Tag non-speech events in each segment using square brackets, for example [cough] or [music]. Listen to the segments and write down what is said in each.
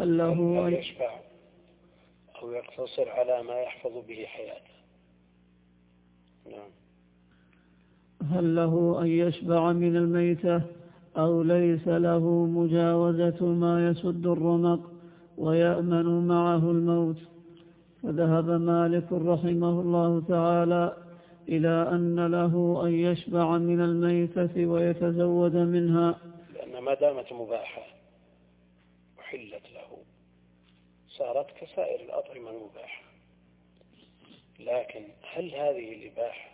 هل له أن يشبع أو يقتصر على ما يحفظ به حياته. نعم. هل له أن يشبع من الميتة أو ليس له مجاوزة ما يسد الرمق ويأمن معه الموت؟ فذهب مالك رحمه الله تعالى إلى أن له أن يشبع من الميتة ويتزود منها. لأن ما دامت مباحة وحلت له. صارت كسائر الأطعمة المباحة. لكن هل هذه الإباحة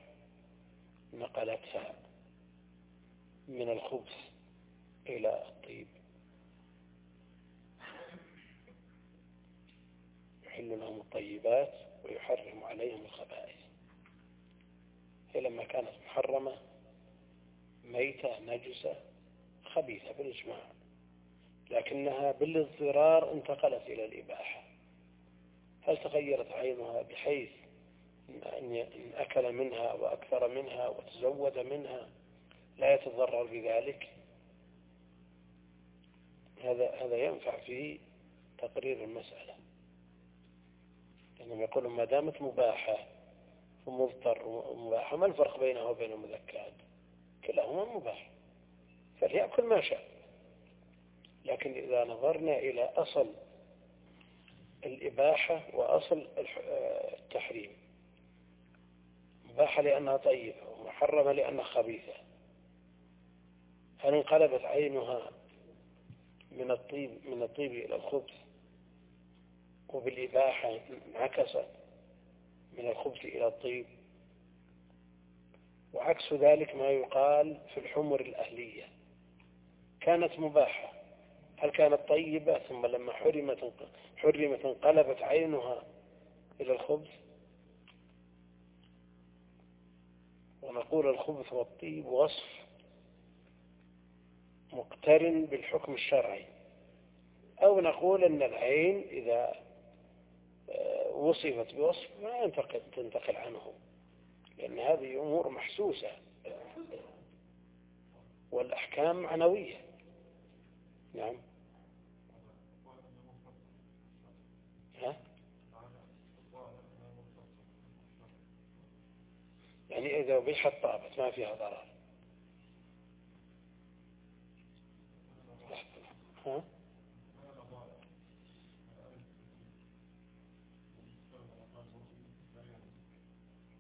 نقلتها من الخبث إلى الطيب؟ يحل لهم الطيبات ويحرم عليهم الخبائث. هي لما كانت محرمة ميتة نجسة خبيثة بالإجماع. لكنها بالإضطرار انتقلت إلى الإباحة. هل تغيرت عينها بحيث أن أكل منها وأكثر منها وتزود منها؟ لا يتضرر بذلك. هذا هذا ينفع في تقرير المسألة. لأنهم يقولون ما دامت مباحة ومضطر ومباحة ما الفرق بينها وبين المذكات كلاهما مباح. فليأكل ما شاء. لكن إذا نظرنا إلى أصل الإباحة وأصل التحريم. مباحة لأنها طيبة ومحرمة لأنها خبيثة. هل انقلبت عينها من الطيب من الطيب إلى الخبث وبالإباحة انعكست من الخبث إلى الطيب. وعكس ذلك ما يقال في الحمر الأهلية. كانت مباحة. هل كانت طيبة؟ ثم لما حرمت حرمت انقلبت عينها إلى الخبث ونقول الخبث والطيب وصف مقترن بالحكم الشرعي. أو نقول أن العين إذا آه، وصفت بوصف ما ينتقل تنتقل عنه. لأن هذه أمور محسوسة. والأحكام معنوية. نعم ها؟ يعني إذا بيحت طابت ما فيها ضرر؟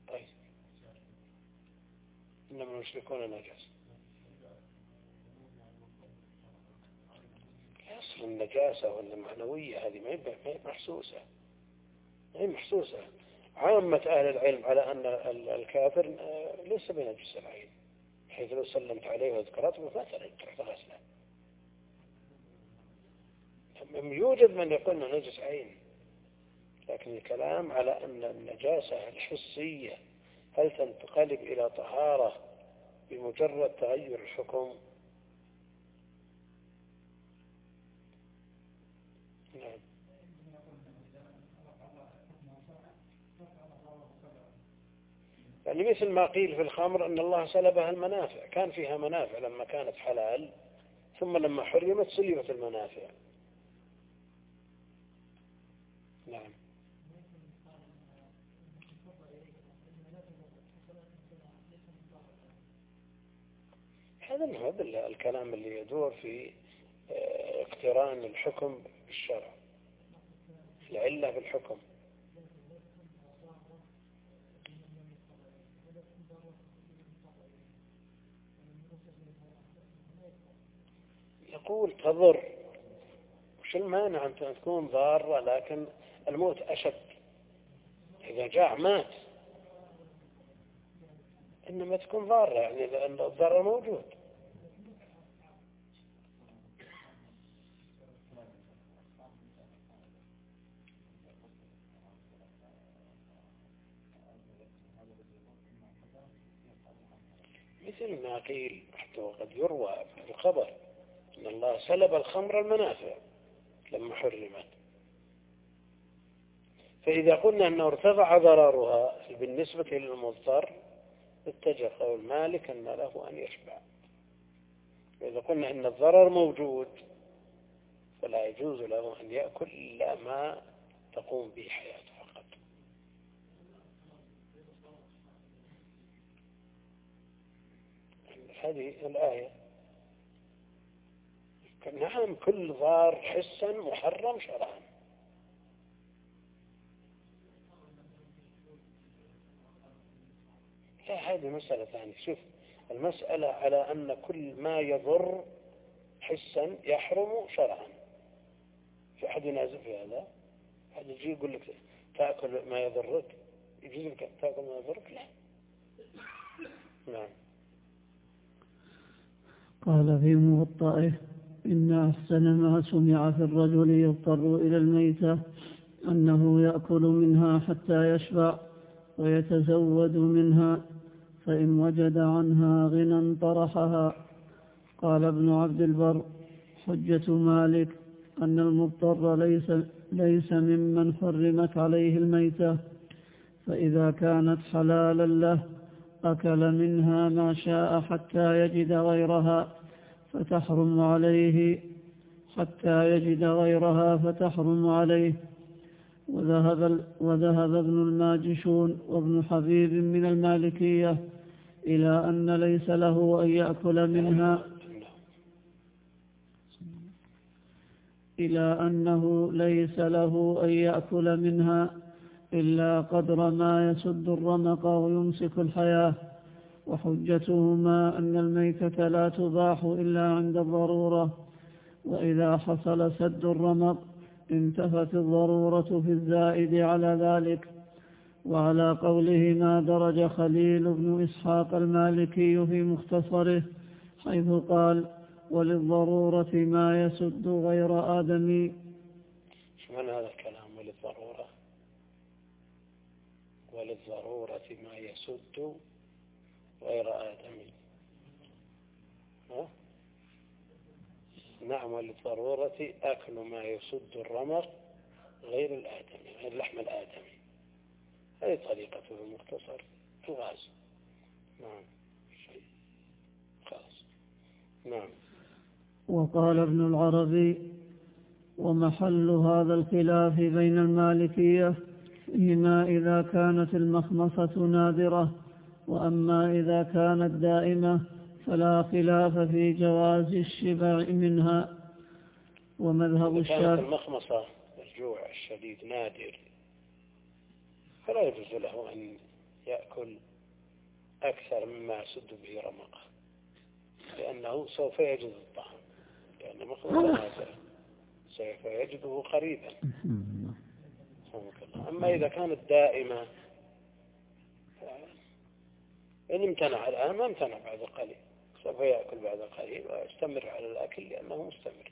طيب. إنما المشركون نجس. أصل النجاسة ولا المعنوية هذه ما هي محسوسة. ما هي محسوسة. عامة أهل العلم على أن الكافر ليس بنجس العين حيث لو سلمت عليه وذكرته ما تروح تغسله يوجد من يقول إنه نجس عين لكن الكلام على أن النجاسة الحسية هل تنتقلب إلى طهارة بمجرد تغير الحكم نعم يعني مثل ما قيل في الخمر أن الله سلبها المنافع. كان فيها منافع لما كانت حلال ثم لما حرمت سلبت المنافع. نعم. هذا هذا الكلام اللي يدور في آه، اقتران الحكم بالشرع. العلة بالحكم. يقول تضر وش المانع أن تكون ضارة؟ لكن الموت أشد. إذا جاع مات. إنما تكون ضارة يعني لأن الضرر موجود. مثل ما قيل حتى وقد يروى في الخبر. أن الله سلب الخمر المنافع لما حرمت. فإذا قلنا أنه ارتفع ضررها بالنسبة للمضطر اتجه قول مالك أن له أن يشبع. وإذا قلنا أن الضرر موجود فلا يجوز له أن يأكل إلا ما تقوم به حياته فقط. هذه الآية. نعم كل ضار حسا محرم شرعا. لا هذه مسألة ثانية. شوف المسألة على أن كل ما يضر حسا يحرم شرعا. في أحد ينازل في هذا؟ أحد يجي يقول لك تأكل ما يضرك؟ يجوز لك تأكل ما يضرك؟ لا. نعم. قال في موطئه إن أحسن ما سمع في الرجل يضطر إلى الميتة أنه يأكل منها حتى يشبع ويتزود منها فإن وجد عنها غنى طرحها. قال ابن عبد البر حجة مالك أن المضطر ليس, ليس ممن حرمت عليه الميتة فإذا كانت حلالا له أكل منها ما شاء حتى يجد غيرها. فتحرم عليه حتى يجد غيرها فتحرم عليه. وذهب, وذهب ابن الماجشون وابن حبيب من المالكية إلى أن ليس له أن يأكل منها. إلى أنه ليس له أن يأكل منها إلا قدر ما يسد الرمق ويمسك الحياة. وحجتهما أن الميتة لا تباح إلا عند الضرورة وإذا حصل سد الرمق انتفت الضرورة في الزائد على ذلك. وعلى قوله ما درج خليل بن إسحاق المالكي في مختصره حيث قال وللضرورة ما يسد غير آدمي معنى هذا الكلام؟ وللضرورة. وللضرورة ما يسد غير آدمي. ها؟ نعم وللضرورة أكل ما يسد الرمق غير الآدمي غير لحم الآدمي. هذه طريقته المختصر. الغاز. نعم. شيء. خلاص. نعم. وقال ابن العربي ومحل هذا الخلاف بين المالكية فيما إذا كانت المخمصة نادرة. وأما إذا كانت دائمة فلا خلاف في جواز الشبع منها. ومذهب الشافعي المخمصة الجوع الشديد نادر فلا يجوز له أن يأكل أكثر مما يسد به رمقه لأنه سوف يجد الطعام. لأن مخلوق سوف يجده قريبا. [laughs] أما إذا كانت دائمة إن امتنع. الآن ما امتنع بعد قليل. سوف يأكل بعد قليل ويستمر على الأكل لأنه مستمر.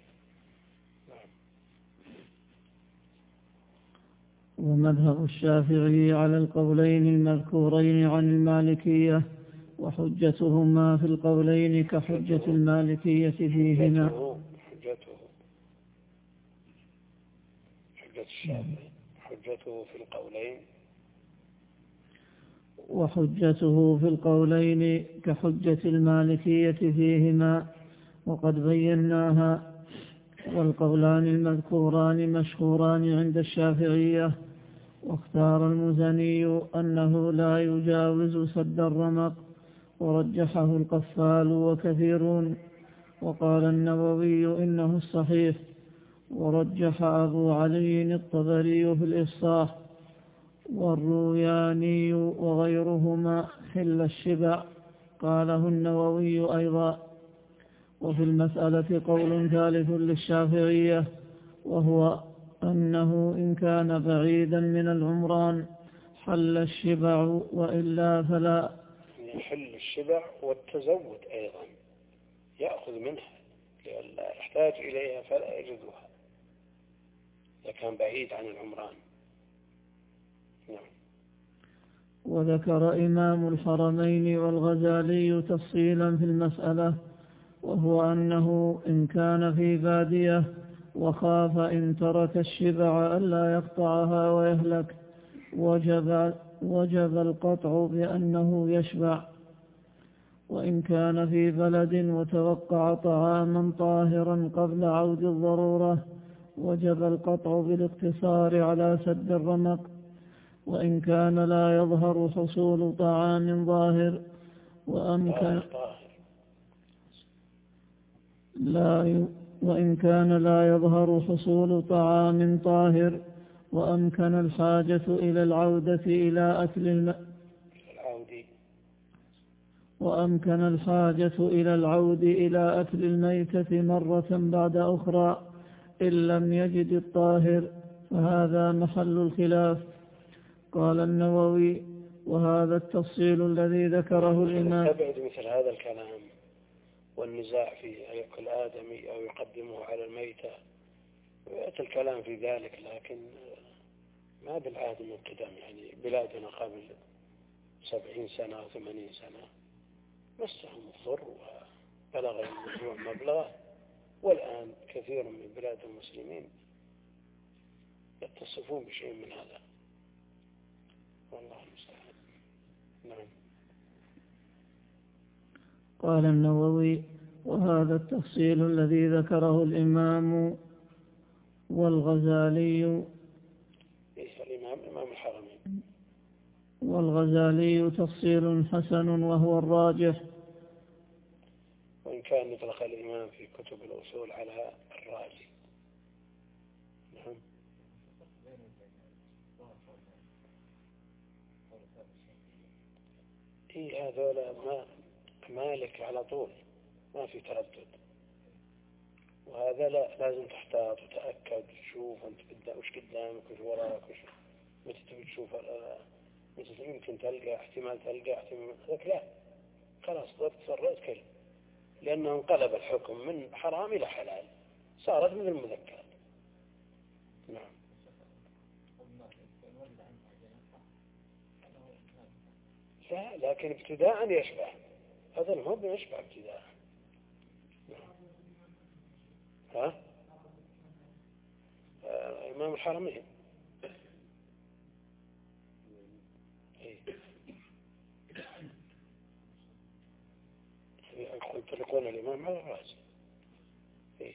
ومذهب الشافعي على القولين المذكورين عن المالكية وحجتهما في القولين كحجة المالكية فيهما. حجته. حجة الشافعي. حجته في القولين وحجته في القولين كحجة المالكية فيهما وقد بيناها والقولان المذكوران مشهوران عند الشافعية. واختار المزني أنه لا يجاوز سد الرمق ورجحه القفال وكثيرون. وقال النووي إنه الصحيح ورجح أبو علي الطبري في الإفصاح. والروياني وغيرهما حل الشبع. قاله النووي أيضا. وفي المسألة قول ثالث للشافعية وهو أنه إن كان بعيدا من العمران حل الشبع وإلا فلا. يحل الشبع والتزود أيضا يأخذ منها لئلا يحتاج إليها فلا يجدها. إذا كان بعيد عن العمران. وذكر إمام الحرمين والغزالي تفصيلا في المسألة وهو أنه إن كان في بادية وخاف إن ترك الشبع ألا يقطعها ويهلك وجب, وجب القطع بأنه يشبع. وإن كان في بلد وتوقع طعاما طاهرا قبل عود الضرورة وجب القطع بالاقتصار على سد الرمق. وإن كان لا يظهر حصول طعام ظاهر وأمكن لا وإن كان لا يظهر حصول طعام طاهر وأمكن الحاجة إلى العودة إلى أكل الم... وأمكن الحاجة إلى العود إلى أكل الميتة مرة بعد أخرى إن لم يجد الطاهر فهذا محل الخلاف. قال النووي وهذا التفصيل الذي ذكره الإمام. تبعد مثل هذا الكلام والنزاع في يأكل آدمي أو يقدمه على الميتة. ويأتي الكلام في ذلك لكن ما بالعهد من قدم يعني بلادنا قبل سبعين سنة أو ثمانين سنة. مسهم الضر وبلغ المجموع مبلغه والآن كثير من بلاد المسلمين يتصفون بشيء من هذا. والله المستعان. نعم. قال النووي وهذا التفصيل الذي ذكره الإمام والغزالي. إيه الإمام؟ إمام الحرمين. والغزالي تفصيل حسن وهو الراجح. وإن كان يطلق الإمام في كتب الأصول على الرازي إيه هذولا ما مالك على طول. ما في تردد. وهذا لا لازم تحتاط وتأكد تشوف أنت قدام وش قدامك وش وراك وش متى تبي تشوف متى يمكن تلقى احتمال تلقى احتمال. هذاك لا. خلاص تصرفت كل لأنه انقلب الحكم من حرام إلى حلال. صارت من المذكرات. نعم. لكن ابتداء يشبه. هذا المهم يشبه ابتداء. ها؟ آه إمام الحرمين. يطلقون الإمام على الرأس إيه؟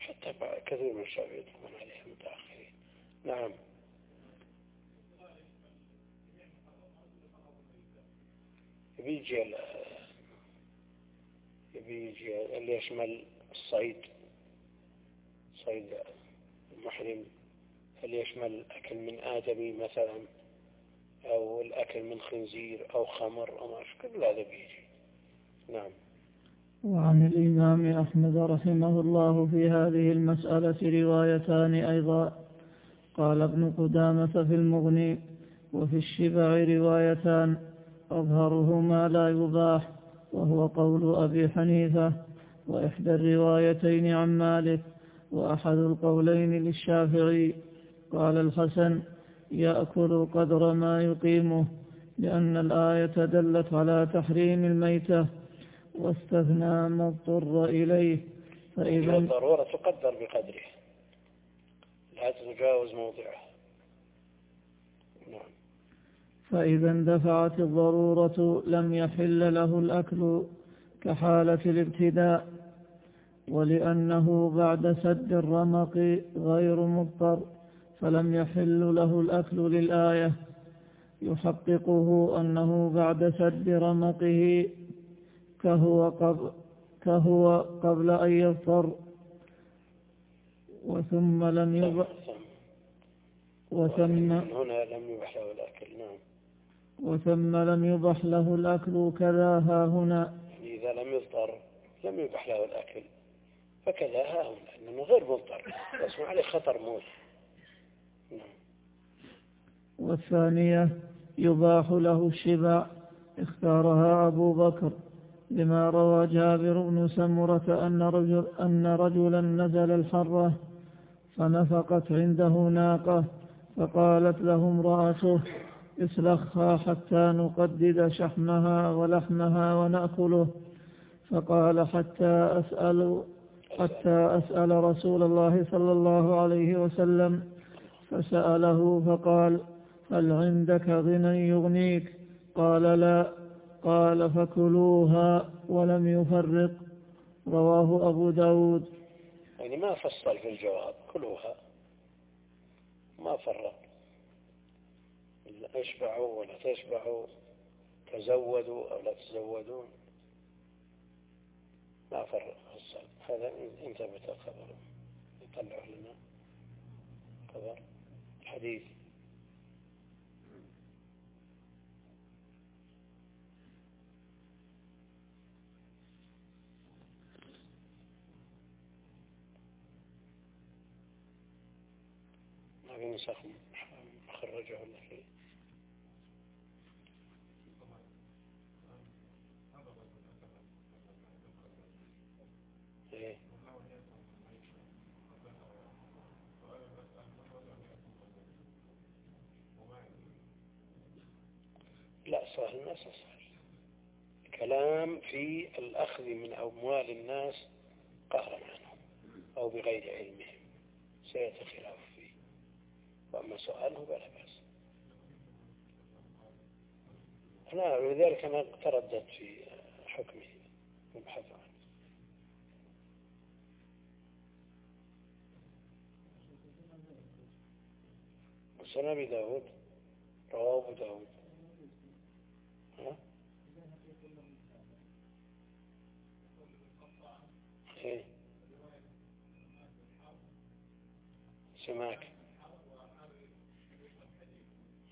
حتى كثير من الشعب يطلقون عليه المتأخرين نعم. يبيجي يبيجي اللي يشمل الصيد صيد المحرم اللي يشمل أكل من آدمي مثلا أو الأكل من خنزير أو خمر أو ما كل هذا بيجي. نعم. وعن الإمام أحمد رحمه الله في هذه المسألة روايتان أيضا. قال ابن قدامة في المغني وفي الشبع روايتان أظهرهما لا يباح وهو قول أبي حنيفة وإحدى الروايتين عن مالك وأحد القولين للشافعي. قال الحسن يأكل قدر ما يقيمه لأن الآية دلت على تحريم الميتة واستثنى ما اضطر إليه. فإذا الضرورة تقدر بقدره لا تتجاوز موضعه. نعم. فإذا اندفعت الضرورة لم يحل له الأكل كحالة الابتداء ولأنه بعد سد الرمق غير مضطر فلم يحل له الأكل للآية. يحققه أنه بعد سد رمقه كهو قبل, كهو قبل أن يفطر وثم لم يبح وثم هنا لم يبح له الأكل نعم. وثم لم يبح له الأكل كذا ها هنا. إذا لم يفطر لم يبح له الأكل. فكذا ها هنا لأنه غير مضطر بس عليه خطر موت. نعم. والثانية يباح له الشبع. اختارها أبو بكر. لما روى جابر بن سمرة أن, رجل أن رجلا نزل الحرة فنفقت عنده ناقة فقالت له امرأته اسلخها حتى نقدد شحمها ولحمها ونأكله. فقال حتى أسأل حتى أسأل رسول الله صلى الله عليه وسلم. فسأله فقال هل عندك غنى يغنيك؟ قال لا. قال فكلوها ولم يفرق. رواه أبو داود. يعني ما فصل في الجواب كلوها. ما فرق. اشبعوا ولا تشبعوا تزودوا أو لا تزودون. ما فرق فصل هذا ثبت الخبر. يطلع لنا خبر حديث. ما في نسخ خرجه ولا شيء إيه لا صح كلام في الأخذ من أموال الناس قهرا عنهم أو بغير علمهم. سيأتي خلاف فيه. وأما سؤاله فلا بأس. لا ولذلك أنا ترددت في حكمه مبحث عنه. وسنة داود رواه داود؟ سماك.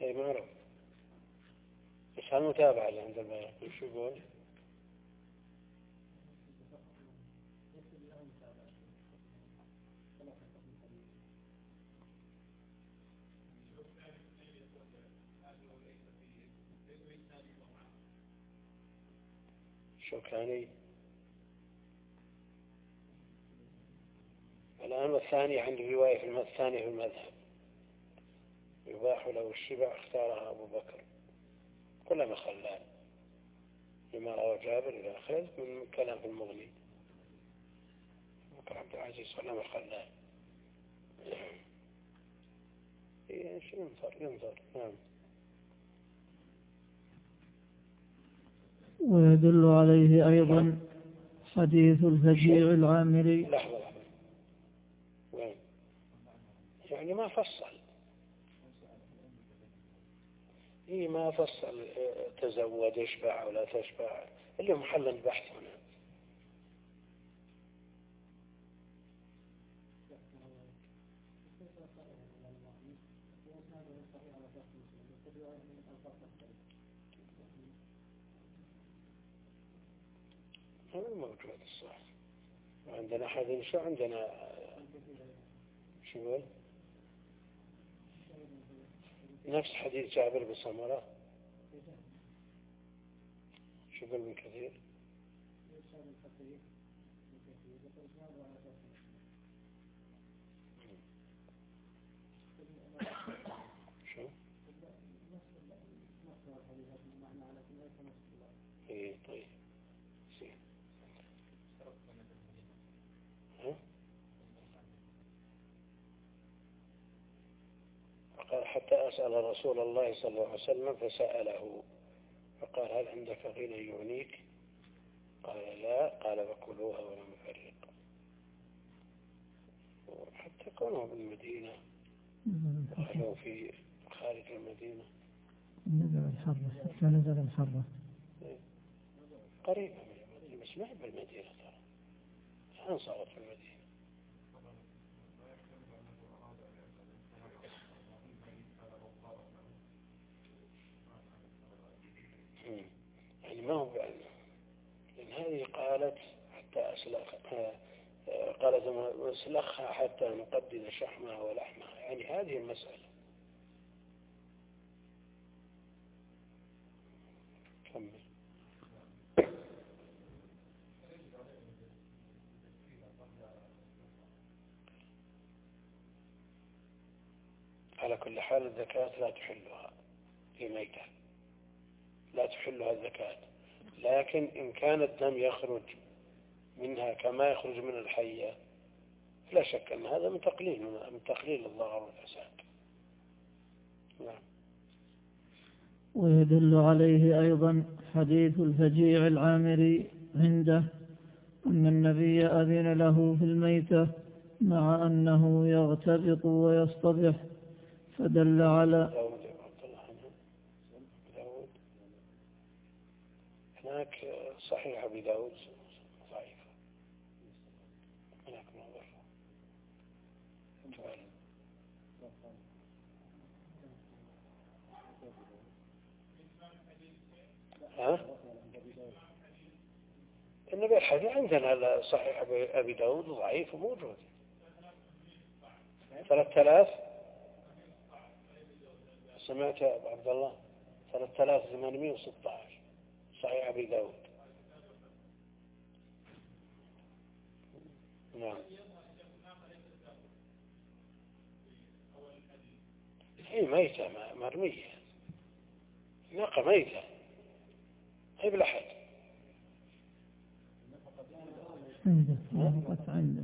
اي معروف. بس المتابعة اللي عند البيان؟ شو يقول؟ الشوكاني الآن الثاني عند رواية في الثاني في المذهب. يباح له الشبع اختارها أبو بكر. كلما خلال لما روى جابر إلى آخره من كلام المغني. بكر عبد العزيز كلما خلال [clears throat] إيش ينظر؟ ينظر. نعم. ويدل عليه أيضا حديث الفجيع العامري. لحظة لحظة. وين؟ يعني ما فصل. إيه ما فصل. تزود اشبع ولا تشبع اللي محل البحث. هنا هذا موجود الصح وعندنا حديث شو عندنا شو نفس حديث جابر بن سمرة. شو يقول من كثير شو إيه طيب زين ها؟ فقال حتى أسأل رسول الله صلى الله عليه وسلم فسأله. فقال هل عندك غنى يعنيك قال لا. قال فكلوها ولا مفرق حتى كونوا بالمدينة دخلوا في خارج المدينة. نزل الحرة. فنزل الحرة. قريبة من المدينة. بس ما بالمدينة ترى. الآن صارت في المدينة. يعني ما هو بعلم لأن هذه قالت حتى أسلخ آه، قالت أسلخها حتى نقدد شحمها ولحمها. يعني هذه المسألة. كمل. على كل حال الزكاة لا تحلها في ميتة. لا تحلها الزكاة. لكن إن كان الدم يخرج منها كما يخرج من الحية لا شك أن هذا من تقليل من تقليل الضرر والفساد نعم. ويدل عليه أيضا حديث الفجيع العامري عنده أن النبي أذن له في الميتة مع أنه يغتبط ويصطبح فدل على هناك صحيح أبي داود؟ ها؟ النبي الحديث عندنا صحيح أبي داود ضعيف وموجود. ثلاثة آلاف؟ سمعت يا أبو عبد الله. ثلاثة آلاف ثمانمائة وستة عشر. صحيح أبي داود. نعم. هي ميتة مرمية. ناقة ميتة. هي نفقت عنده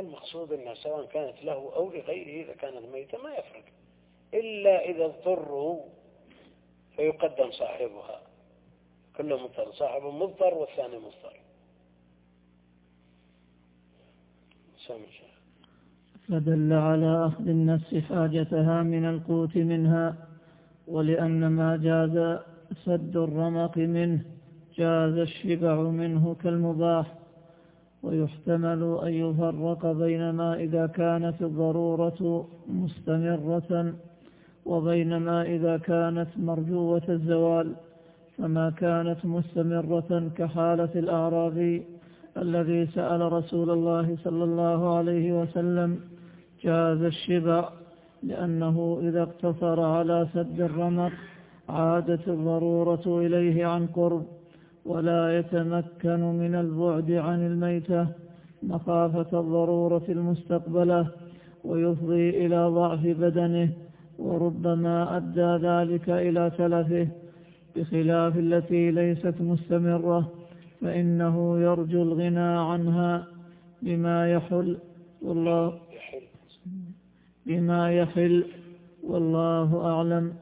المقصود أنها سواء كانت له أو لغيره إذا كانت ميتة ما يفرق. إلا إذا اضطروا فيقدم صاحبها. كله مضطر صاحب مضطر والثاني مضطر. فدل على أخذ النفس حاجتها من القوت منها ولأن ما جاز سد الرمق منه جاز الشبع منه كالمباح. ويحتمل أن يفرق بين ما إذا كانت الضرورة مستمرة وبين ما إذا كانت مرجوة الزوال فما كانت مستمرة كحالة الأعرابي الذي سأل رسول الله صلى الله عليه وسلم جاز الشبع لأنه إذا اقتصر على سد الرمق عادت الضرورة إليه عن قرب. ولا يتمكن من البعد عن الميتة مخافة الضرورة المستقبلة ويفضي إلى ضعف بدنه وربما أدى ذلك إلى تلفه. بخلاف التي ليست مستمرة فإنه يرجو الغنى عنها بما يحل والله بما يحل والله أعلم.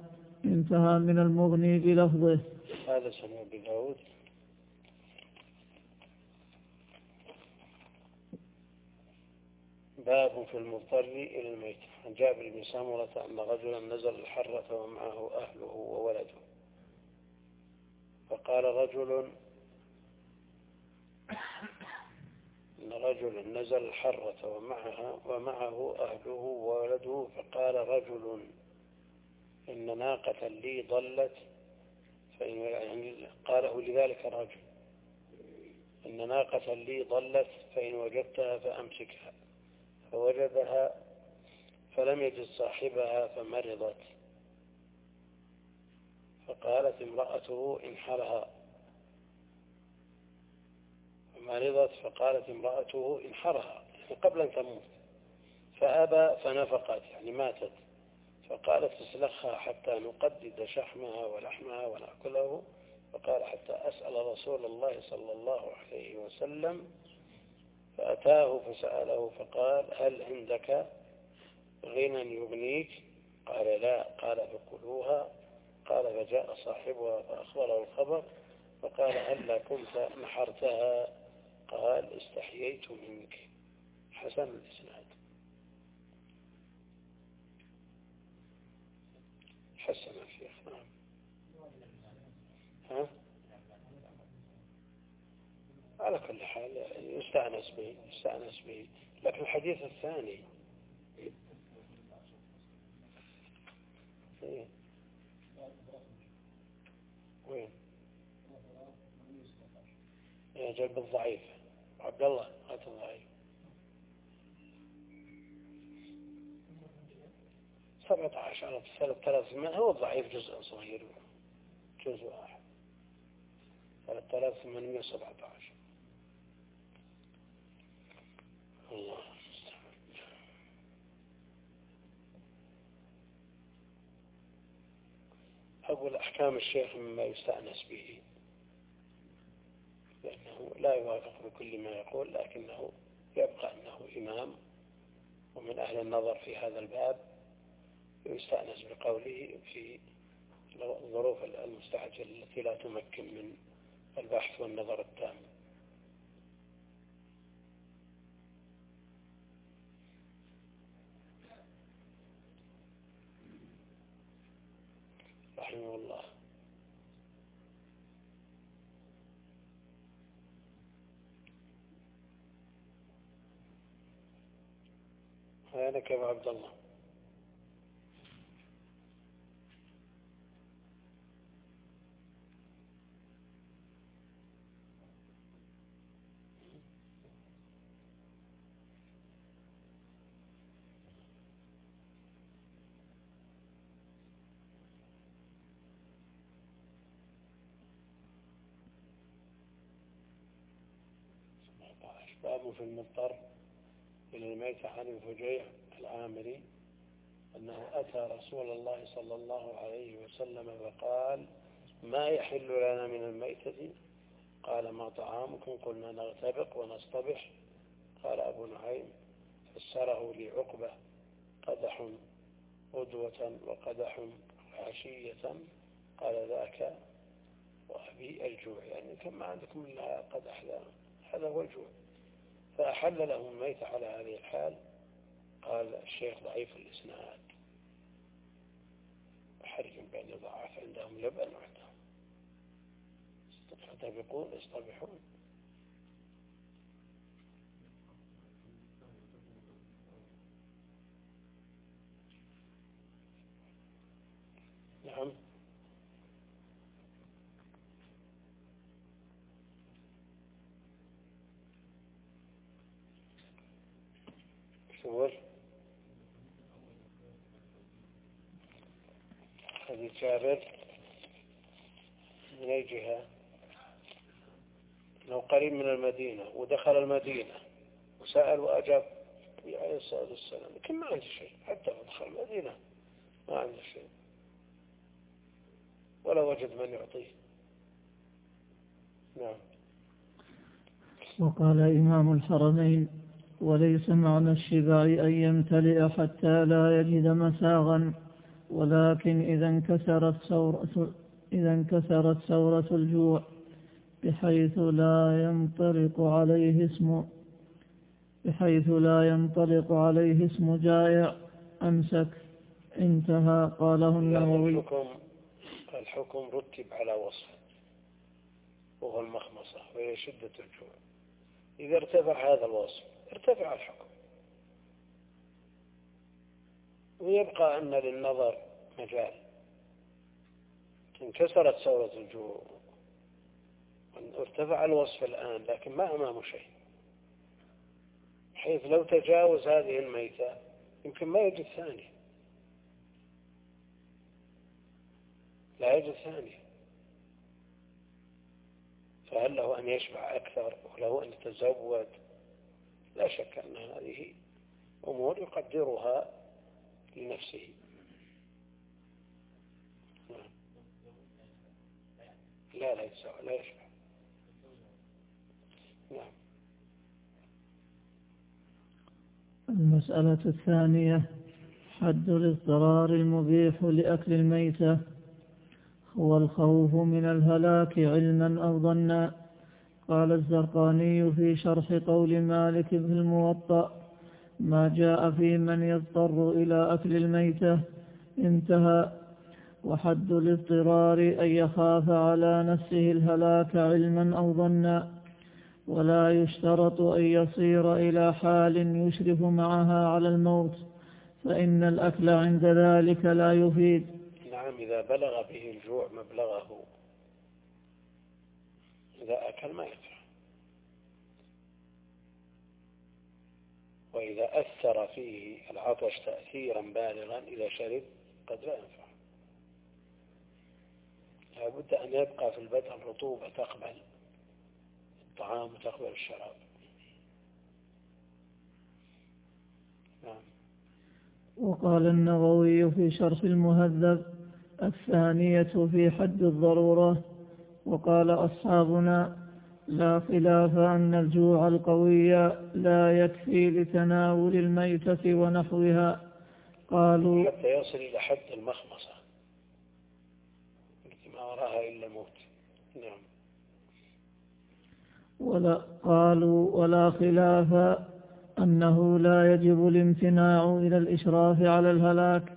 انتهى من المغني بلفظه. هذا سمع بداود باب في المضطر إلى الميت. عن جابر بن سامرة أن رجلا نزل الحرة ومعه أهله وولده. فقال رجل أن رجلا نزل الحرة ومعها ومعه أهله وولده. فقال رجل إن ناقة لي ضلت. فإن يعني قاله لذلك الرجل إن ناقة لي ضلت فإن وجدتها فأمسكها. فوجدها فلم يجد صاحبها فمرضت. فقالت امرأته انحرها. مرضت فقالت امرأته انحرها. يعني قبل أن تموت. فأبى فنفقت. يعني ماتت. فقالت اسلخها حتى نقدد شحمها ولحمها ونأكله. فقال حتى أسأل رسول الله صلى الله عليه وسلم فأتاه فسأله فقال هل عندك غنى يغنيك؟ قال لا. قال فكلوها. قال فجاء صاحبها فأخبره الخبر فقال هل كنت نحرتها؟ قال استحييت منك. حسن الإسناد. حسن الشيخ نعم. ها؟ على كل حال يستأنس به يستأنس به. لكن الحديث الثاني. إيه. وين؟ يا جلب الضعيف. عبد الله هات الضعيف سبعة عشر على ثلاثة آلاف من هو الضعيف جزء صغير جزء واحد. ثلاثة آلاف ثمانمائة سبعة عشر الله أقول أحكام الشيخ مما يستأنس به لأنه لا يوافق بكل ما يقول لكنه يبقى أنه إمام ومن أهل النظر في هذا الباب يستأنس بقوله في الظروف المستعجلة التي لا تمكن من البحث والنظر التام. رحمه الله. هذا كيف عبد الله باب في المضطر إلى الميت عن الفجيع العامري أنه أتى رسول الله صلى الله عليه وسلم فقال ما يحل لنا من الميتة؟ قال ما طعامكم؟ قلنا نغتبق ونصطبح. قال أبو نعيم فسره لي عقبة قدح غدوة وقدح عشية. قال ذاك وأبي الجوع. يعني كم عندكم إلا قدح هذا هو الجوع. فأحل له الميت على هذه الحال. قال الشيخ ضعيف الإسناد. حرج بين ضعاف عندهم لبن وعندهم. فتبقون يصطبحون نعم. صور حديث جابر من أي جهة؟ أنه قريب من المدينة ودخل المدينة. وسأل وأجاب عليه الصلاة والسلام لكن ما عنده شيء. حتى دخل المدينة ما عنده شيء. ولا وجد من يعطيه. نعم. وقال إمام الحرمين وليس معنى الشبع أن يمتلئ حتى لا يجد مساغا. ولكن إذا انكسرت ثورة إذا انكسرت ثورة الجوع بحيث لا ينطلق عليه اسم بحيث لا ينطلق عليه اسم جائع. أمسك. انتهى قاله النووي. الحكم الحكم رتب على وصف وهو المخمصة وهي شدة الجوع. إذا ارتفع هذا الوصف ارتفع الحكم. ويبقى أن للنظر مجال. انكسرت ثورة الجوع ارتفع الوصف الآن لكن ما أمامه شيء. حيث لو تجاوز هذه الميتة يمكن ما يجد ثاني. لا يجد ثاني. فهل له أن يشبع أكثر؟ وله أن يتزود؟ لا شك أن هذه أمور يقدرها لنفسه. نعم. لا لا يتسوى لا يشبع. نعم. المسألة الثانية حد الاضطرار المبيح لأكل الميتة. هو الخوف من الهلاك علما أو ظنا. قال الزرقاني في شرح قول مالك في الموطأ ما جاء في من يضطر إلى أكل الميتة انتهى. وحد الاضطرار أن يخاف على نفسه الهلاك علما أو ظنا. ولا يشترط أن يصير إلى حال يشرف معها على الموت فإن الأكل عند ذلك لا يفيد. نعم إذا بلغ به الجوع مبلغه. إذا أكل ما ينفع وإذا أثر فيه العطش تأثيرا بالغا إذا شرب قد لا ينفع. لابد أن يبقى في البدن رطوبة تقبل الطعام وتقبل الشراب. نعم. وقال النووي في شرح المهذب الثانية في حد الضرورة وقال أصحابنا لا خلاف أن الجوع القوي لا يكفي لتناول الميتة ونحوها. قالوا حتى يصل إلى حد المخمصة. ما وراها إلا الموت. نعم. ولا قالوا ولا خلاف أنه لا يجب الامتناع إلى الإشراف على الهلاك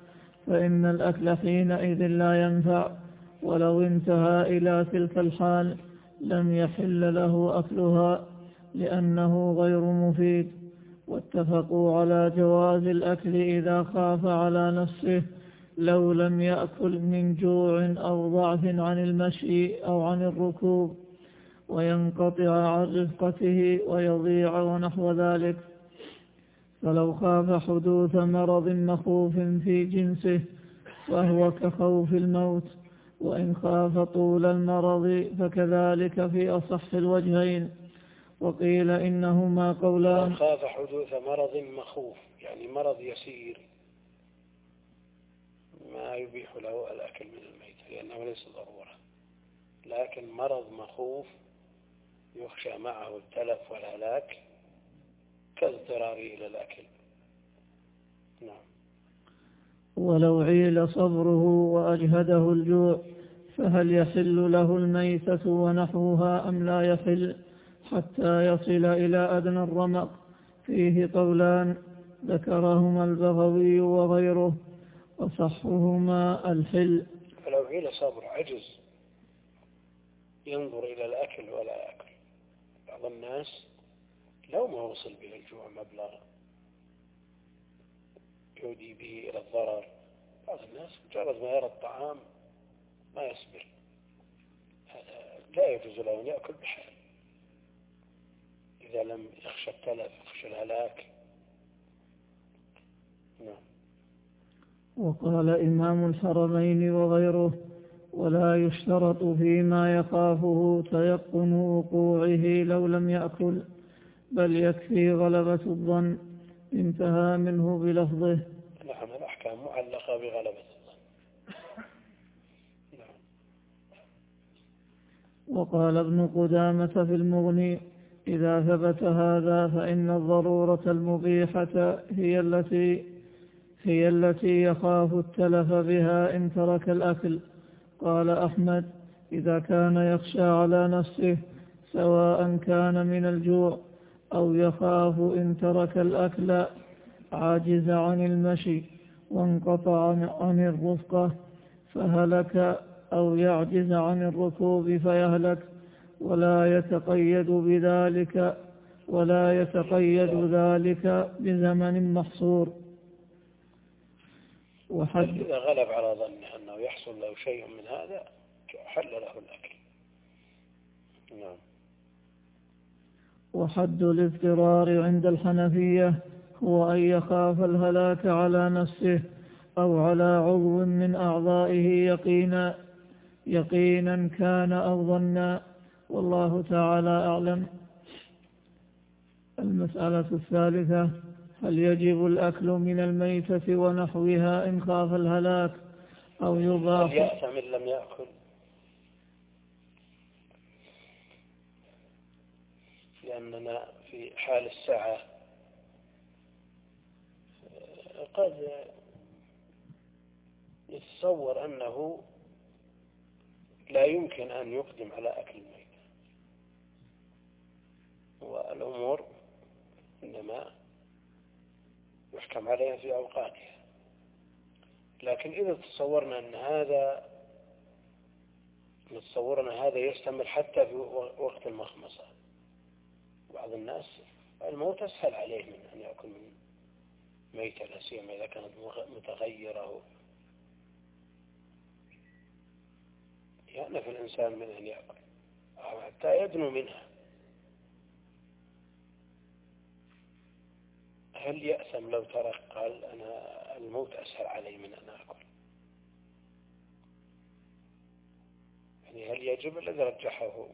فإن الأكل حينئذ لا ينفع. ولو انتهى إلى تلك الحال لم يحل له أكلها لأنه غير مفيد. واتفقوا على جواز الأكل إذا خاف على نفسه لو لم يأكل من جوع أو ضعف عن المشي أو عن الركوب. وينقطع عن رفقته ويضيع ونحو ذلك. فلو خاف حدوث مرض مخوف في جنسه فهو كخوف الموت. وإن خاف طول المرض فكذلك في أصح الوجهين. وقيل إنهما قولان خاف حدوث مرض مخوف يعني مرض يسير. ما يبيح له الأكل من الميت لأنه ليس ضرورة. لكن مرض مخوف يخشى معه التلف والهلاك كاضطراره إلى الأكل. نعم. ولو عيل صبره وأجهده الجوع. فهل يحل له الميتة ونحوها أم لا يحل حتى يصل إلى أدنى الرمق؟ فيه قولان ذكرهما البغوي وغيره وصحهما الحل. فلو عيل صبر عجز ينظر إلى الأكل ولا يأكل. بعض الناس لو ما وصل به الجوع مبلغ يودي به إلى الضرر. بعض الناس مجرد ما يرى الطعام ما يصبر. هذا لا يجوز له أن يأكل بحال. إذا لم يخشى التلف يخشى الهلاك. نعم. وقال إمام الحرمين وغيره ولا يشترط فيما يخافه تيقن وقوعه لو لم يأكل بل يكفي غلبة الظن. انتهى منه بلفظه. نعم الأحكام معلقة بغلبة وقال ابن قدامة في المغني إذا ثبت هذا فإن الضرورة المبيحة هي التي هي التي يخاف التلف بها إن ترك الأكل. قال أحمد إذا كان يخشى على نفسه سواء كان من الجوع أو يخاف إن ترك الأكل عاجز عن المشي وانقطع عن الرفقة فهلك أو يعجز عن الركوب فيهلك ولا يتقيد بذلك ولا يتقيد ذلك بزمن محصور. وحد إذا غلب على ظنه أنه يحصل له شيء من هذا حل له الأكل. نعم. وحد الاضطرار عند الحنفية هو أن يخاف الهلاك على نفسه أو على عضو من أعضائه يقينا. يقينا كان أو ظنا والله تعالى أعلم. المسألة الثالثة هل يجب الأكل من الميتة ونحوها إن خاف الهلاك أو يضاف؟ إن لم يأكل. لأننا في حال الساعة. قد يتصور أنه لا يمكن أن يقدم على أكل الميت. والأمور إنما يحكم عليها في أوقاتها. لكن إذا تصورنا أن هذا نتصور أن هذا يستمر حتى في وقت المخمصة بعض الناس الموت أسهل عليه من أن يأكل من ميتة لا سيما إذا كانت متغيرة يأنف الإنسان من أن يأكل حتى يدنو منها. هل يأثم لو ترك قال أنا الموت أسهل علي من أن أكل. يعني هل يجب الذي رجحه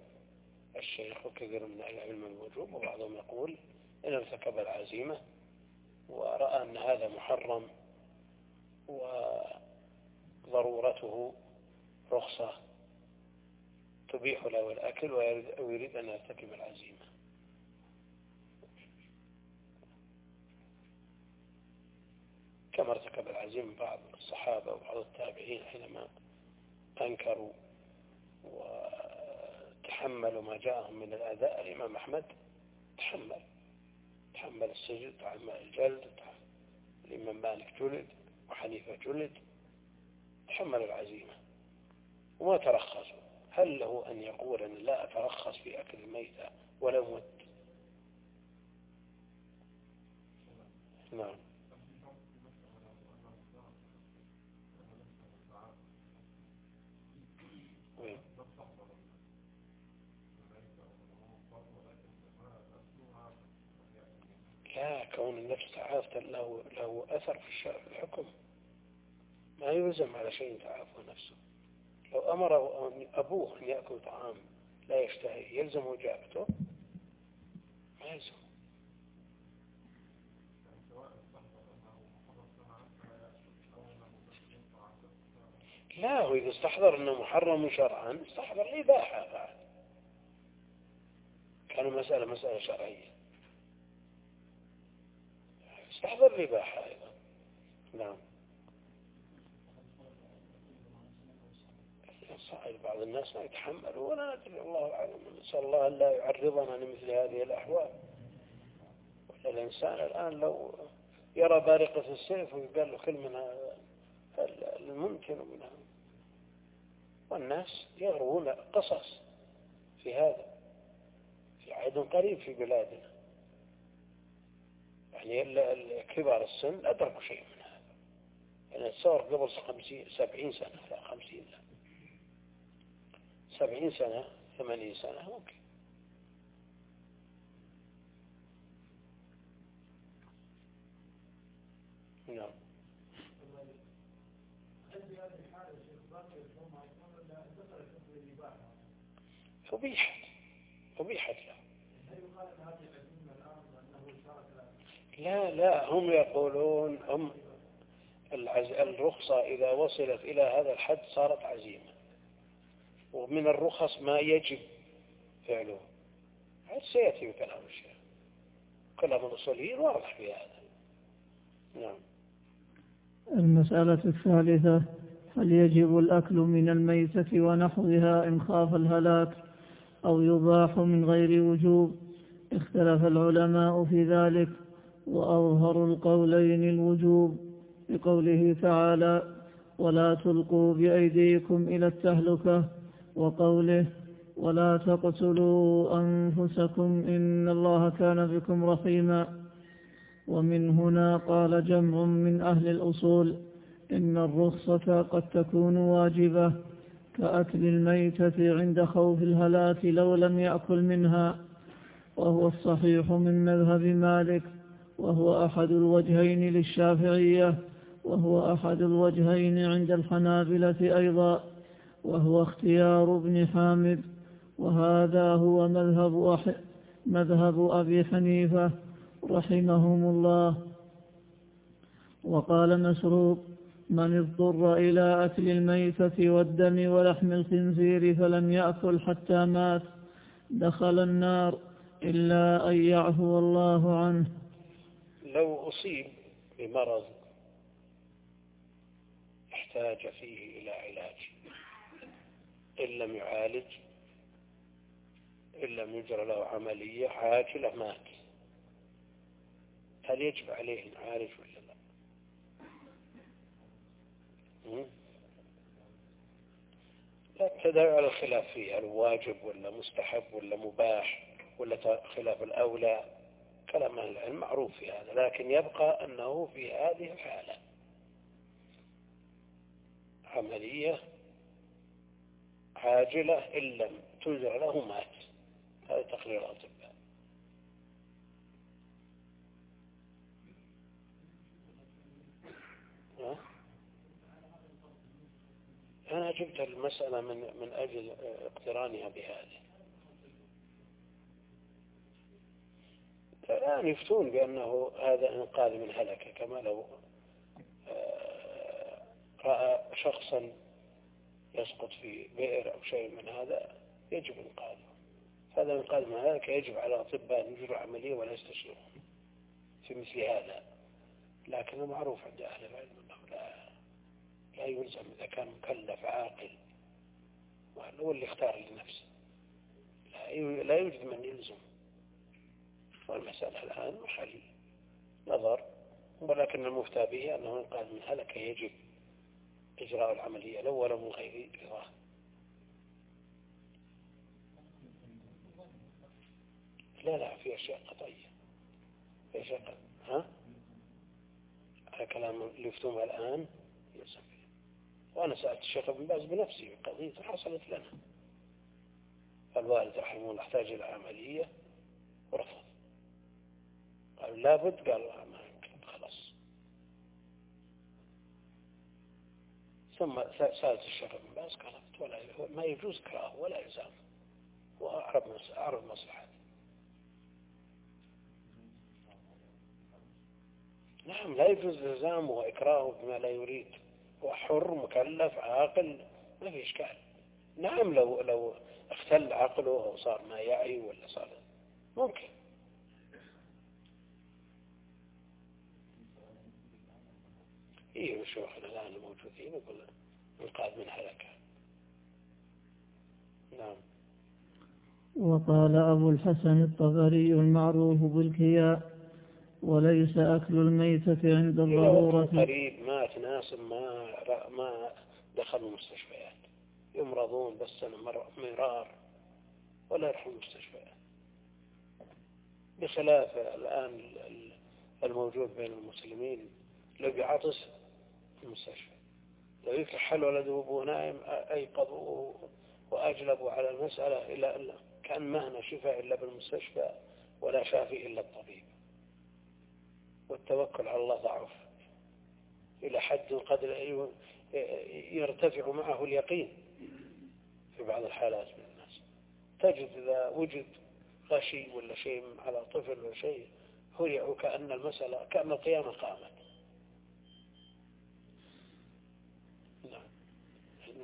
الشيخ وكثير من العلم الوجوب؟ وبعضهم يقول إن ارتكب العزيمة ورأى أن هذا محرم وضرورته رخصة تبيح له الأكل ويريد أن يرتكب العزيمة. كما ارتكب العزيمة بعض الصحابة وبعض التابعين حينما أنكروا وتحملوا ما جاءهم من الأذى الإمام أحمد تحمل. تحمل السجن تحمل الجلد الإمام مالك جلد وحنيفة جلد تحمل العزيمة وما ترخصوا. هل له أن يقول أن لا أترخص في أكل الميتة ولا مت؟ نعم. لا كون النفس تعافى له, له أثر في الحكم. ما يلزم على شيء تعافى نفسه. لو أمر أبوه أن يأكل طعام لا يشتهي يلزم إجابته ما يلزم. لا هو إذا استحضر أنه محرم شرعا استحضر الإباحة بعد. كان المسألة مسألة شرعية. استحضر الإباحة أيضا. نعم. صحيح بعض الناس ما يتحملوا ولا ندري الله أعلم. نسأل الله أن لا يعرضنا لمثل هذه الأحوال. الإنسان الآن لو يرى بارقة السيف ويقال له كل من الممكن منها. والناس يغرون قصص في هذا في عهد قريب في بلادنا. يعني كبار السن أدركوا شيء من هذا. يعني تصور قبل خمسين سبعين سنة لا خمسين لا سبعين سنة ثمانين سنة ممكن. نعم. أبيحت أبيحت له. لا لا هم يقولون هم الرخصة إذا وصلت إلى هذا الحد صارت عزيمة. ومن الرخص ما يجب فعله. هذا سيأتي بكلام الشيخ؟ كلام الأصوليين واضح في هذا. نعم. المسألة الثالثة هل يجب الأكل من الميتة ونحوها إن خاف الهلاك أو يباح من غير وجوب؟ اختلف العلماء في ذلك وأظهر القولين الوجوب بقوله تعالى ولا تلقوا بأيديكم إلى التهلكة وقوله ولا تقتلوا أنفسكم إن الله كان بكم رحيما. ومن هنا قال جمع من أهل الأصول إن الرخصة قد تكون واجبة كأكل الميتة عند خوف الهلاك لو لم يأكل منها. وهو الصحيح من مذهب مالك وهو أحد الوجهين للشافعية وهو أحد الوجهين عند الحنابلة أيضا. وهو اختيار ابن حامد وهذا هو مذهب. مذهب أبي حنيفة رحمهم الله وقال مسروق من اضطر إلى أكل الميتة والدم ولحم الخنزير فلم يأكل حتى مات دخل النار إلا أن يعفو الله عنه لو أصيب بمرض احتاج فيه إلى علاج إن لم يعالج إن لم يجرى له عملية عاجلة مات. هل يجب عليه نعالج ولا لا؟ لا تدعو على الخلاف فيه هل واجب ولا مستحب ولا مباح ولا خلاف الأولى؟ كلام أهل العلم معروف في هذا لكن يبقى أنه في هذه الحالة. عملية عاجلة إن لم تنزل له مات هذا تقرير الأطباء أنا جبت المسألة من من أجل اقترانها بهذه. الآن يفتون بأنه هذا إنقاذ من هلكة كما لو آه، رأى شخصا يسقط في بئر أو شيء من هذا يجب إنقاذه. هذا إنقاذ من هلكة يجب على أطباء أن يجروا عملية ولا يستشيرون في مثل هذا. لكن المعروف عند أهل العلم أنه لا لا يلزم إذا كان مكلف عاقل هو اللي يختار لنفسه. لا يوجد من يلزم. والمسألة الآن محل نظر ولكن المفتى به أنه قال من هلك يجب. إجراء العملية الأولى من غير رضاه لا لا في أشياء قطعية. في أشياء قطعية ها؟ على كلام اللي يفتوها الآن. يلزم وأنا سألت الشيخ ابن باز بنفسي قضية حصلت لنا. الوالد رحمه الله احتاج إلى عملية ورفض. قال لابد قال ما يمكن خلاص ثم سألت الشيخ ابن باز قال ولا ما يجوز كراهه ولا إلزام وأعرف مصلحته نعم لا يجوز إلزامه وإكراهه بما لا يريد. هو حر مكلف عاقل ما في إشكال. نعم لو لو اختل عقله أو صار ما يعي ولا صار ممكن. إيه شيوخنا الآن الموجودين يقول القاد من هلكة نعم. وقال أبو الحسن الطبري المعروف بالكياء وليس أكل الميتة عند الضرورة. قريب مات ناس ما ما دخلوا المستشفيات. يمرضون بس مرار ولا يروحوا المستشفيات. بخلاف الآن الموجود بين المسلمين لو بيعطس المستشفى. لو يكحل ولده وابوه نائم أيقظوا وأجلبوا على المسألة إلا كان ما هنا شفاء إلا بالمستشفى ولا شافي إلا الطبيب. والتوكل على الله ضعف. إلى حد قد يرتفع معه اليقين في بعض الحالات من الناس. تجد إذا وجد غشي ولا شيء على طفل ولا شيء هرع كأن المسألة كأن القيامة قامت نعم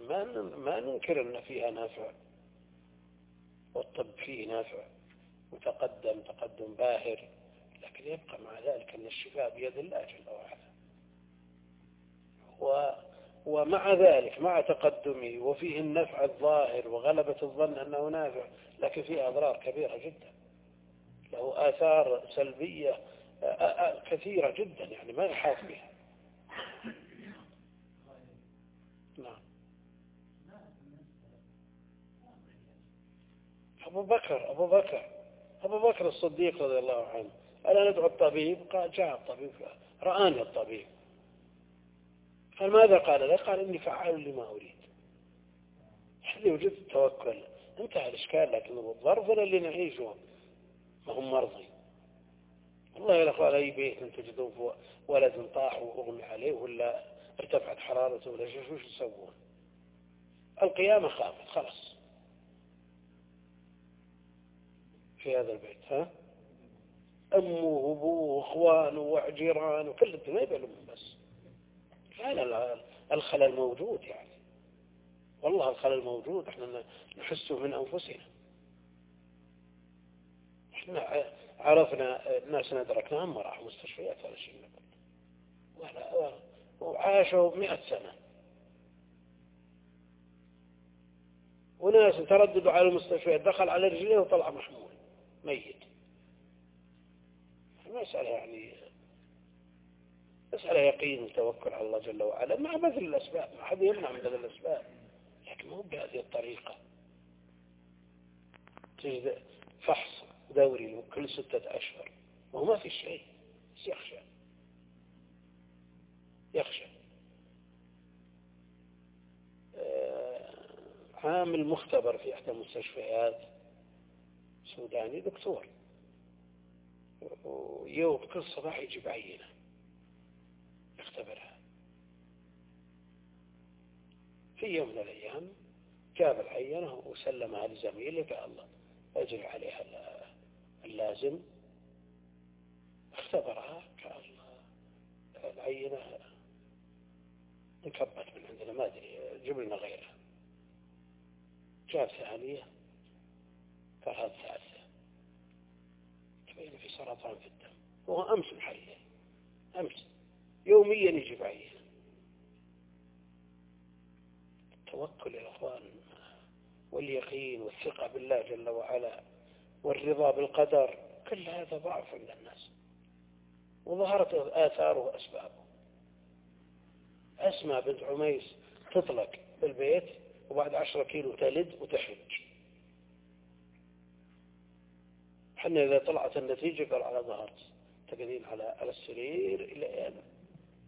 ما ما ننكر أن فيها نافع. والطب فيه نافع. وتقدم تقدم باهر. لكن يبقى مع ذلك أن الشفاء بيد الله جل وعلا. و ومع ذلك مع تقدمه وفيه النفع الظاهر وغلبة الظن أنه نافع لكن فيه أضرار كبيرة جدا. له آثار سلبية كثيرة جدا يعني ما يحاط بها. أبو بكر أبو بكر أبو بكر الصديق رضي الله عنه. ألا ندعو الطبيب قال جاء الطبيب رآني الطبيب. قال ماذا قال له؟ قال إني فعال لما أريد. حلي وجدت التوكل. انتهى الإشكال لكن الظرف اللي نعيشه ما هم مرضي. والله يا أخوان أي بيت تجدون ولد طاح وأغمي عليه ولا ارتفعت حرارته ولا شيء شو يسوون؟ القيامة خافت خلاص. في هذا البيت ها؟ أمه وأبوه وأخوانه وجيرانه كل ما يبالهم بس. هذا الخلل موجود يعني. والله الخلل موجود إحنا نحسه من أنفسنا. إحنا عرفنا ناس ندركناهم ما راحوا مستشفيات ولا شيء ولا وعاشوا مئة سنة. وناس ترددوا على المستشفيات دخل على رجليه وطلع محمول. ميت. المسألة يعني مسألة يقين وتوكل على الله جل وعلا. مع بذل الأسباب ما حد يمنع من بذل الأسباب لكن مو بهذه الطريقة. تجد فحص دوري كل ستة أشهر وهو ما في شيء بس يخشى. يخشى. آه، عامل مختبر في إحدى المستشفيات سوداني دكتور. ويوم كل صباح يجيب عينة يختبرها. في يوم من الأيام جاب العينة وسلمها لزميله قال الله أجري عليها اللازم. اختبرها قال العينة انكبت من عندنا ما أدري جيب لنا غيرها. جاب ثانية. قال هذا ثالثة تبين في سرطان في الدم وهو أمس محلل أمس. يوميا يجيب عينة التوكل يا أخوان واليقين والثقة بالله جل وعلا والرضا بالقدر كل هذا ضعف عند الناس. وظهرت آثاره وأسبابه. أسمى بنت عميس تطلق بالبيت وبعد عشرة كيلو تلد وتحج. حنا إذا طلعت النتيجة قال على ظهرت. تقعدين على على السرير إلى أين؟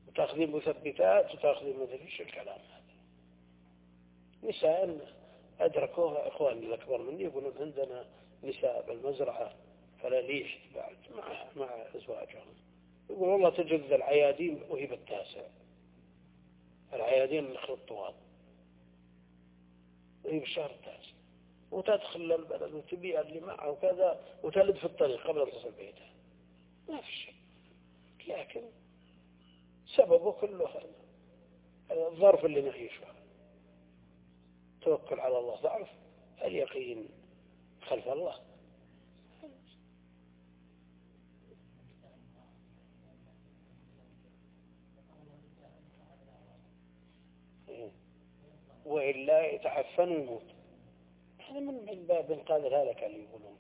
وتأخذين مثبتات وتأخذين مثل إيش الكلام هذا؟ نساء أدركوها إخواني الأكبر مني يقولون عندنا نساء بالمزرعة فلاليح بعد؟ مع مع أزواجهم. يقول والله تجد العيادين وهي بالتاسع. العيادين النخل الطوال. وهي بالشهر التاسع. وتدخل البلد وتبيع اللي معه وكذا وتلد في الطريق قبل أن تصل بيتها ما في شيء. لكن سببه كله هذا. الظرف اللي نعيشه. توكل على الله. ضعف اليقين خلف الله. وإلا يتعفن ويموت هذا من من باب قادر هذا كان يقولون.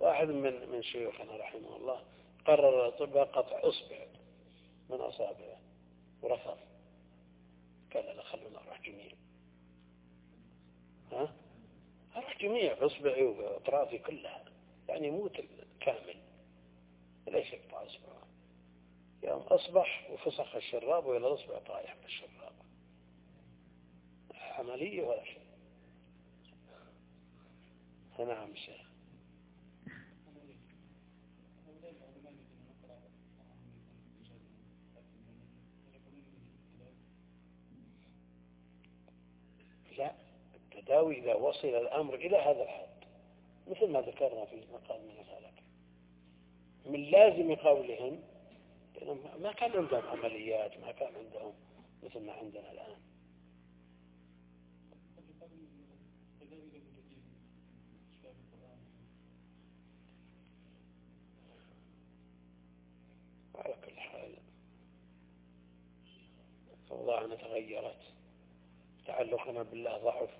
واحد من من شيوخنا رحمه الله قرر الأطباء قطع إصبع من أصابعه ورفض. قال لا خلونا نروح جميع. ها؟ أروح جميع إصبعي وأطرافي كلها. يعني يموت كامل ليش يقطع إصبعه؟ يوم أصبح وفسخ الشراب وإلى الإصبع طايح بالشراب. عملية ولا شيء. نعم شيخ. لا التداوي إذا وصل الأمر إلى هذا الحد مثل ما ذكرنا في مقال من الهلك من لازم قولهم ما كان عندهم عمليات ما كان عندهم مثل ما عندنا الآن على كل حال أوضاعنا تغيرت. تعلقنا بالله ضعف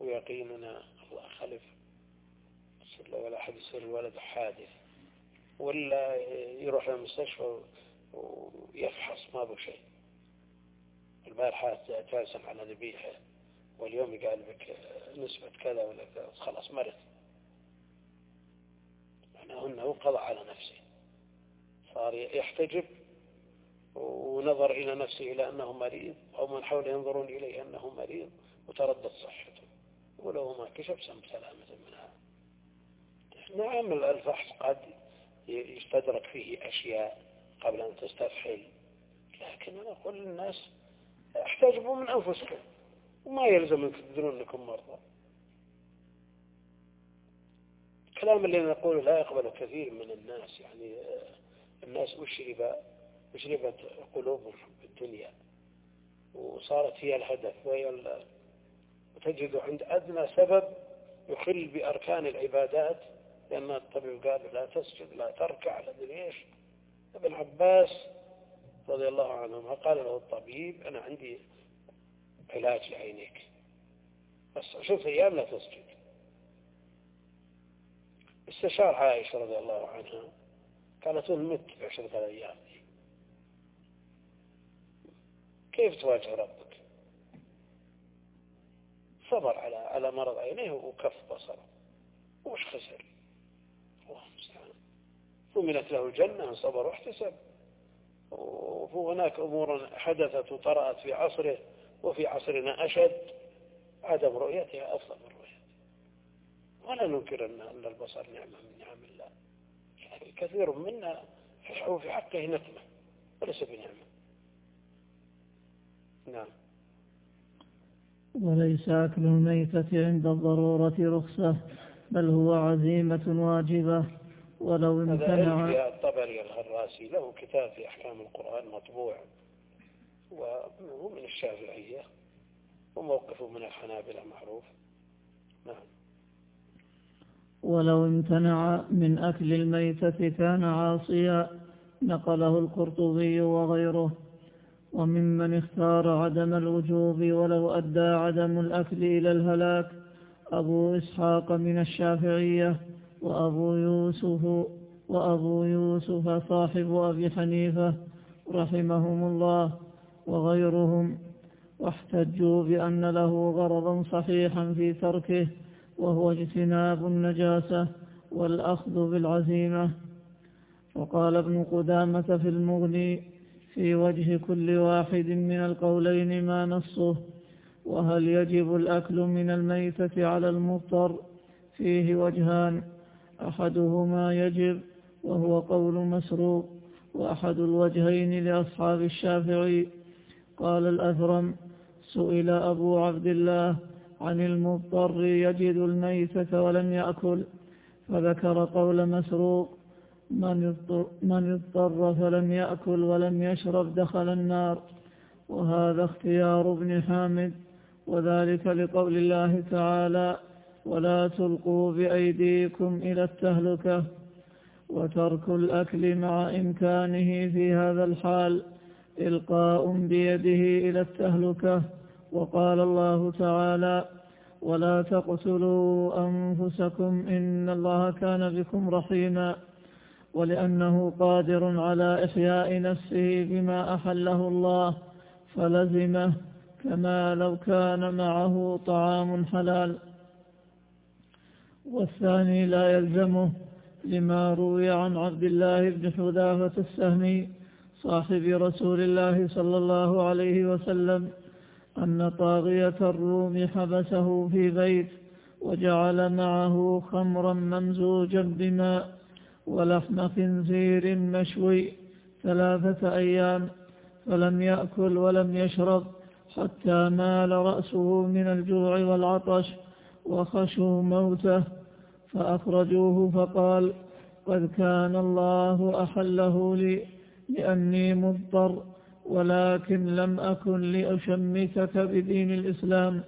ويقيننا الله خلف. ولا أحد يصير الولد حادث. ولا يروح للمستشفى ويفحص ما به شيء. البارحة جالسا على ذبيحة واليوم قال بك نسبة كذا ولا كذا. خلاص مرض معناه أنه قضى على نفسه صار يحتجب ونظر إلى نفسه إلى أنه مريض أو من حوله ينظرون إليه أنه مريض وتردد صحته. ولو ما كشف سم سلامة منها نعم الفحص قد يستدرك فيه أشياء قبل أن تستفحل. لكن أنا أقول للناس احتجبوا من أنفسكم وما يلزم أن تدرون أنكم مرضى. الكلام اللي نقوله لا يقبل كثير من الناس يعني الناس أشرب أشربت قلوبهم الدنيا وصارت هي الهدف. وهي وتجد عند أدنى سبب يخل بأركان العبادات لأن الطبيب قال لا تسجد لا تركع لا أدري إيش. ابن عباس رضي الله عنهما قال له الطبيب أنا عندي علاج لعينيك بس شوف أيام لا تسجد. استشار عائشة رضي الله عنها قالت مت بعشرة أيام. كيف تواجه ربك؟ صبر على على مرض عينيه وكف بصره. وش خسر؟ الله المستعان. ضمنت له الجنة صبر واحتسب. وهناك أمور حدثت وطرأت في عصره وفي عصرنا أشد. عدم رؤيتها أفضل من رؤيتها. ولا ننكر أن البصر نعمة من نعم الله. يعني كثير منا في حقه نقمة وليس بنعمة. نعم. وليس أكل الميتة عند الضرورة رخصة بل هو عزيمة واجبة. ولو امتنع هذا الطبري الغراسي. له كتاب في أحكام القرآن مطبوع وهو من الشافعية وموقفه من الحنابلة معروف. نعم. ولو امتنع من أكل الميتة كان عاصيا نقله القرطبي وغيره. وممن اختار عدم الوجوب ولو أدى عدم الأكل إلى الهلاك أبو إسحاق من الشافعية وأبو يوسف وأبو يوسف صاحب أبي حنيفة رحمهم الله وغيرهم واحتجوا بأن له غرضا صحيحا في تركه وهو اجتناب النجاسة والأخذ بالعزيمة. وقال ابن قدامة في المغني في وجه كل واحد من القولين ما نصه وهل يجب الأكل من الميتة على المضطر؟ فيه وجهان أحدهما يجب وهو قول مسروق وأحد الوجهين لأصحاب الشافعي. قال الأثرم سئل أبو عبد الله عن المضطر يجد الميتة ولم يأكل فذكر قول مسروق من اضطر فلم يأكل ولم يشرب دخل النار. وهذا اختيار ابن حامد. وذلك لقول الله تعالى ولا تلقوا بأيديكم إلى التهلكة وترك الأكل مع إمكانه في هذا الحال. إلقاء بيده إلى التهلكة. وقال الله تعالى ولا تقتلوا أنفسكم إن الله كان بكم رحيما. ولأنه قادر على إحياء نفسه بما أحله الله فلزمه كما لو كان معه طعام حلال. والثاني لا يلزمه لما روي عن عبد الله بن حذافة السهمي صاحب رسول الله صلى الله عليه وسلم أن طاغية الروم حبسه في بيت وجعل معه خمرا ممزوجا بماء. ولحم خنزير مشوي ثلاثة أيام فلم يأكل ولم يشرب حتى مال رأسه من الجوع والعطش وخشوا موته فأخرجوه فقال قد كان الله أحله لي لأني مضطر ولكن لم أكن لأشمتك بدين الإسلام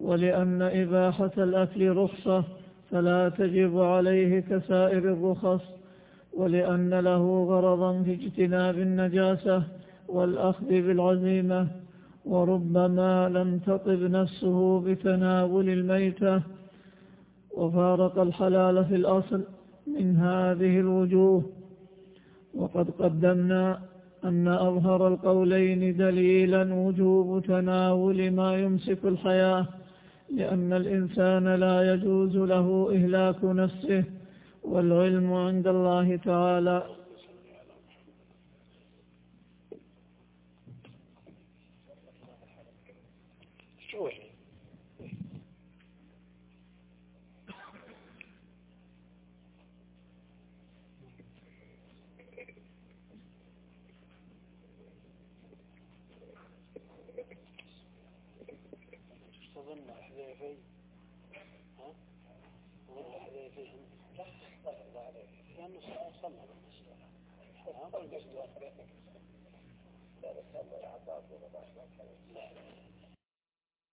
ولأن إباحة الأكل رخصة فلا تجب عليه كسائر الرخص ولأن له غرضا في اجتناب النجاسة والأخذ بالعزيمة. وربما لم تطب نفسه بتناول الميتة. وفارق الحلال في الأصل من هذه الوجوه. وقد قدمنا أن أظهر القولين دليلا وجوب تناول ما يمسك الحياة. لأن الإنسان لا يجوز له إهلاك نفسه والعلم عند الله تعالى.